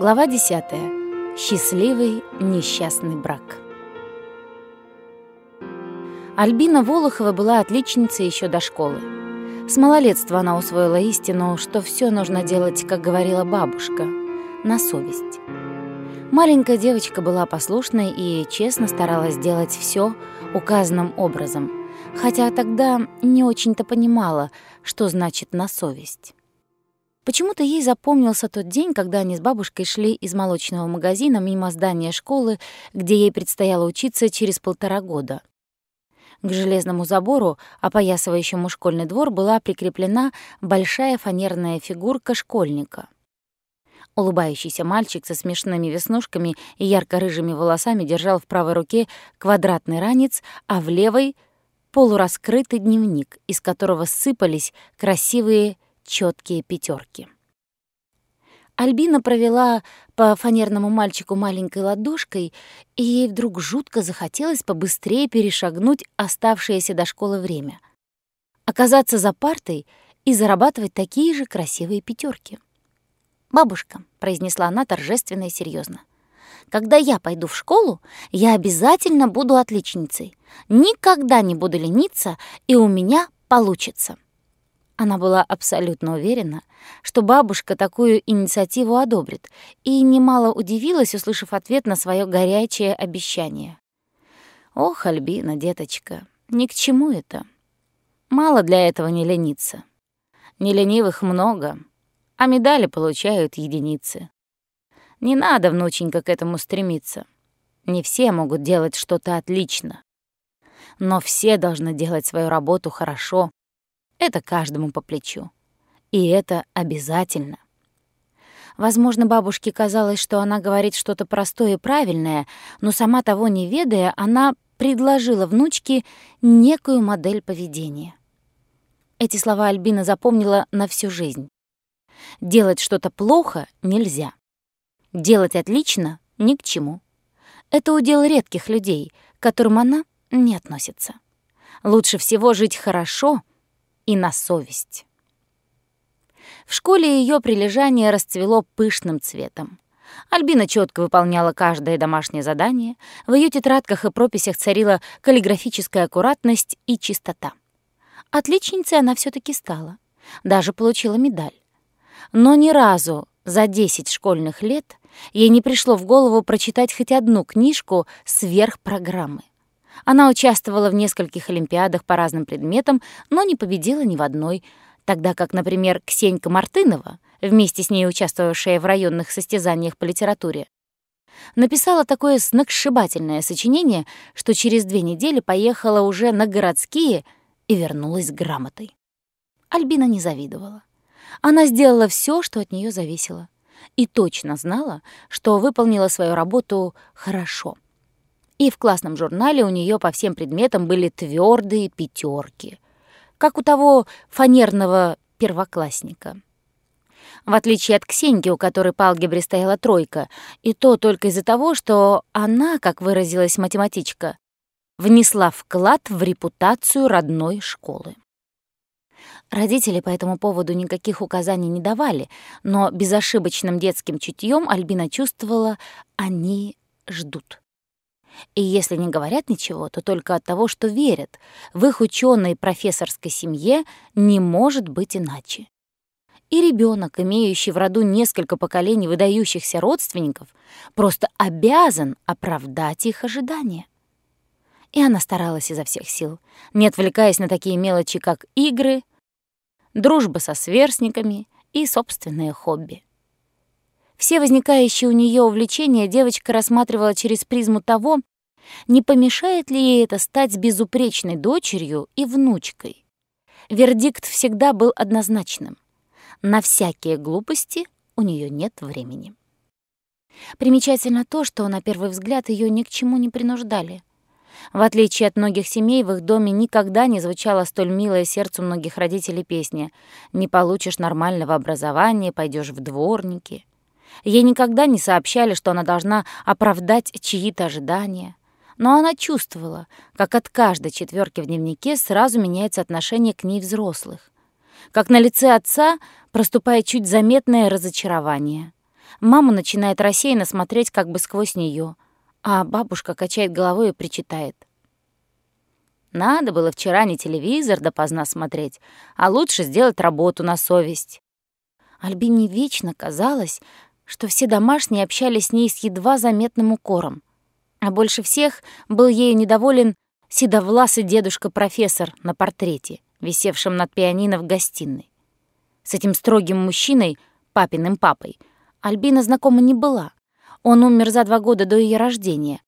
Глава 10. Счастливый несчастный брак. Альбина Волохова была отличницей еще до школы. С малолетства она усвоила истину, что все нужно делать, как говорила бабушка, на совесть. Маленькая девочка была послушной и честно старалась делать все указанным образом, хотя тогда не очень-то понимала, что значит «на совесть». Почему-то ей запомнился тот день, когда они с бабушкой шли из молочного магазина мимо здания школы, где ей предстояло учиться через полтора года. К железному забору, опоясывающему школьный двор, была прикреплена большая фанерная фигурка школьника. Улыбающийся мальчик со смешными веснушками и ярко-рыжими волосами держал в правой руке квадратный ранец, а в левой — полураскрытый дневник, из которого сыпались красивые четкие пятерки. Альбина провела по фанерному мальчику маленькой ладошкой, и ей вдруг жутко захотелось побыстрее перешагнуть оставшееся до школы время. Оказаться за партой и зарабатывать такие же красивые пятерки. «Бабушка», — произнесла она торжественно и серьезно, «когда я пойду в школу, я обязательно буду отличницей. Никогда не буду лениться, и у меня получится». Она была абсолютно уверена, что бабушка такую инициативу одобрит, и немало удивилась, услышав ответ на свое горячее обещание. «Ох, Альбина, деточка, ни к чему это. Мало для этого не лениться. Не ленивых много, а медали получают единицы. Не надо, внученька, к этому стремиться. Не все могут делать что-то отлично. Но все должны делать свою работу хорошо, это каждому по плечу. И это обязательно. Возможно, бабушке казалось, что она говорит что-то простое и правильное, но сама того не ведая, она предложила внучке некую модель поведения. Эти слова Альбина запомнила на всю жизнь. Делать что-то плохо нельзя. Делать отлично — ни к чему. Это удел редких людей, к которым она не относится. Лучше всего жить хорошо и на совесть. В школе ее прилежание расцвело пышным цветом. Альбина четко выполняла каждое домашнее задание, в ее тетрадках и прописях царила каллиграфическая аккуратность и чистота. Отличницей она все таки стала, даже получила медаль. Но ни разу за 10 школьных лет ей не пришло в голову прочитать хоть одну книжку сверх программы. Она участвовала в нескольких олимпиадах по разным предметам, но не победила ни в одной, тогда как, например, Ксенька Мартынова, вместе с ней участвовавшая в районных состязаниях по литературе, написала такое сногсшибательное сочинение, что через две недели поехала уже на городские и вернулась грамотой. Альбина не завидовала. Она сделала все, что от нее зависело, и точно знала, что выполнила свою работу хорошо — и в классном журнале у нее по всем предметам были твердые пятерки, как у того фанерного первоклассника. В отличие от Ксеньки, у которой по алгебре стояла тройка, и то только из-за того, что она, как выразилась математичка, внесла вклад в репутацию родной школы. Родители по этому поводу никаких указаний не давали, но безошибочным детским чутьем Альбина чувствовала, они ждут. И если не говорят ничего, то только от того, что верят. В их ученой профессорской семье не может быть иначе. И ребенок, имеющий в роду несколько поколений выдающихся родственников, просто обязан оправдать их ожидания. И она старалась изо всех сил, не отвлекаясь на такие мелочи, как игры, дружба со сверстниками и собственное хобби. Все возникающие у нее увлечения девочка рассматривала через призму того, не помешает ли ей это стать безупречной дочерью и внучкой? Вердикт всегда был однозначным. На всякие глупости у нее нет времени. Примечательно то, что на первый взгляд ее ни к чему не принуждали. В отличие от многих семей, в их доме никогда не звучала столь милая сердцу многих родителей песня «Не получишь нормального образования, пойдешь в дворники». Ей никогда не сообщали, что она должна оправдать чьи-то ожидания но она чувствовала, как от каждой четверки в дневнике сразу меняется отношение к ней взрослых, как на лице отца проступает чуть заметное разочарование, Мама начинает рассеянно смотреть как бы сквозь нее, а бабушка качает головой и причитает. Надо было вчера не телевизор допоздна смотреть, а лучше сделать работу на совесть. Альбине вечно казалось, что все домашние общались с ней с едва заметным укором. А больше всех был ею недоволен седовласый дедушка-профессор на портрете, висевшем над пианино в гостиной. С этим строгим мужчиной, папиным папой, Альбина знакома не была. Он умер за два года до ее рождения.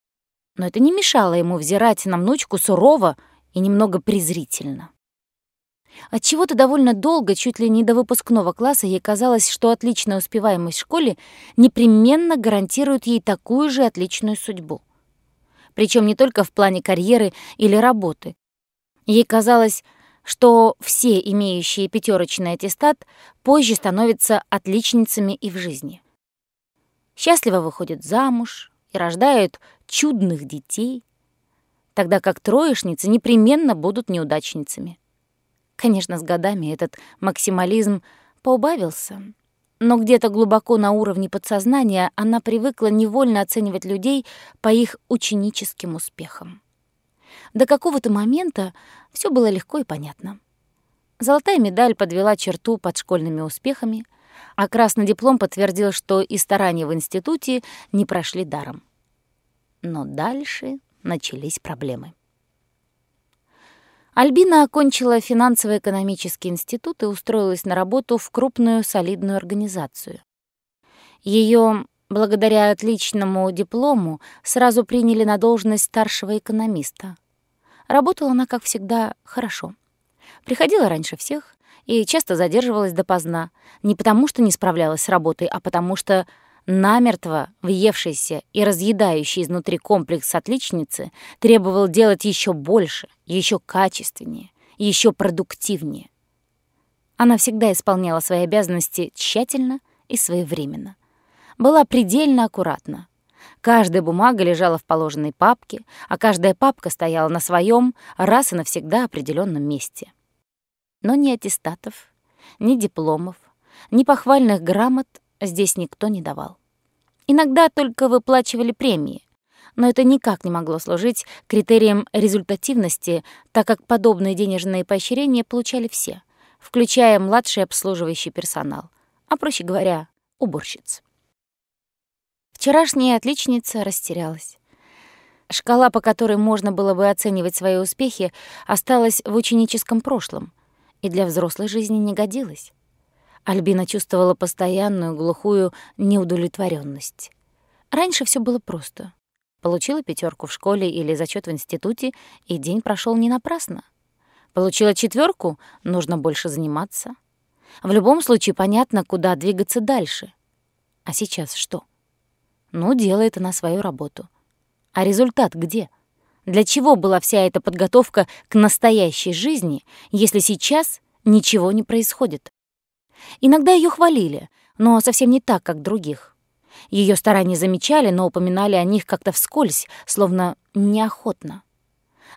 Но это не мешало ему взирать на внучку сурово и немного презрительно. Отчего-то довольно долго, чуть ли не до выпускного класса, ей казалось, что отличная успеваемость в школе непременно гарантирует ей такую же отличную судьбу. Причем не только в плане карьеры или работы. Ей казалось, что все имеющие пятерочный аттестат позже становятся отличницами и в жизни. Счастливо выходят замуж и рождают чудных детей, тогда как троечницы непременно будут неудачницами. Конечно, с годами этот максимализм поубавился, но где-то глубоко на уровне подсознания она привыкла невольно оценивать людей по их ученическим успехам. До какого-то момента все было легко и понятно. Золотая медаль подвела черту под школьными успехами, а красный диплом подтвердил, что и старания в институте не прошли даром. Но дальше начались проблемы. Альбина окончила финансово-экономический институт и устроилась на работу в крупную солидную организацию. Ее, благодаря отличному диплому, сразу приняли на должность старшего экономиста. Работала она, как всегда, хорошо. Приходила раньше всех и часто задерживалась допоздна, не потому что не справлялась с работой, а потому что намертво въевшийся и разъедающий изнутри комплекс отличницы требовал делать еще больше, еще качественнее, еще продуктивнее. Она всегда исполняла свои обязанности тщательно и своевременно. Была предельно аккуратна. Каждая бумага лежала в положенной папке, а каждая папка стояла на своем раз и навсегда определенном месте. Но ни аттестатов, ни дипломов, ни похвальных грамот здесь никто не давал. Иногда только выплачивали премии, но это никак не могло служить критерием результативности, так как подобные денежные поощрения получали все, включая младший обслуживающий персонал, а, проще говоря, уборщиц. Вчерашняя отличница растерялась. Шкала, по которой можно было бы оценивать свои успехи, осталась в ученическом прошлом и для взрослой жизни не годилась. Альбина чувствовала постоянную глухую неудовлетворенность. Раньше все было просто. Получила пятерку в школе или зачет в институте, и день прошел не напрасно. Получила четверку, нужно больше заниматься. В любом случае понятно, куда двигаться дальше. А сейчас что? Ну, делает она свою работу. А результат где? Для чего была вся эта подготовка к настоящей жизни, если сейчас ничего не происходит? Иногда ее хвалили, но совсем не так, как других. Ее старания замечали, но упоминали о них как-то вскользь, словно неохотно.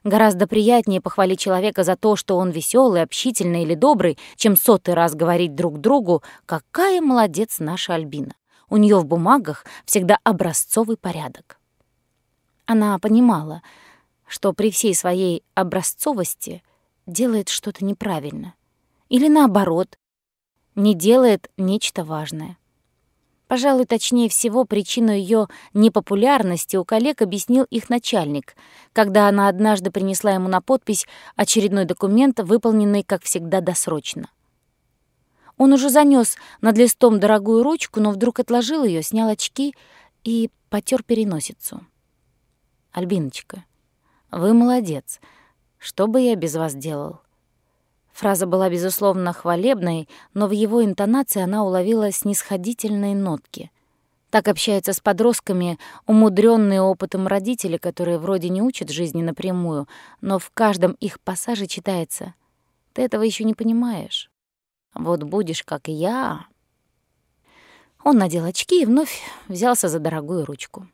Гораздо приятнее похвалить человека за то, что он веселый, общительный или добрый, чем сотый раз говорить друг другу «какая молодец наша Альбина». У нее в бумагах всегда образцовый порядок. Она понимала, что при всей своей образцовости делает что-то неправильно. Или наоборот, не делает нечто важное. Пожалуй, точнее всего, причину ее непопулярности у коллег объяснил их начальник, когда она однажды принесла ему на подпись очередной документ, выполненный, как всегда, досрочно. Он уже занес над листом дорогую ручку, но вдруг отложил ее, снял очки и потер переносицу. «Альбиночка, вы молодец. Что бы я без вас делал?» Фраза была, безусловно, хвалебной, но в его интонации она уловила снисходительные нотки. Так общаются с подростками умудренные опытом родители, которые вроде не учат жизни напрямую, но в каждом их пассаже читается «Ты этого еще не понимаешь. Вот будешь, как я». Он надел очки и вновь взялся за дорогую ручку.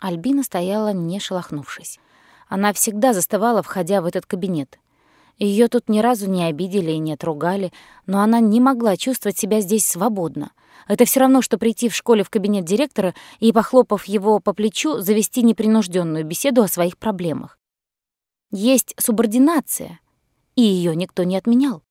Альбина стояла, не шелохнувшись. Она всегда застывала, входя в этот кабинет — Ее тут ни разу не обидели и не отругали, но она не могла чувствовать себя здесь свободно. Это все равно, что прийти в школе в кабинет директора и, похлопав его по плечу, завести непринужденную беседу о своих проблемах. Есть субординация, и ее никто не отменял.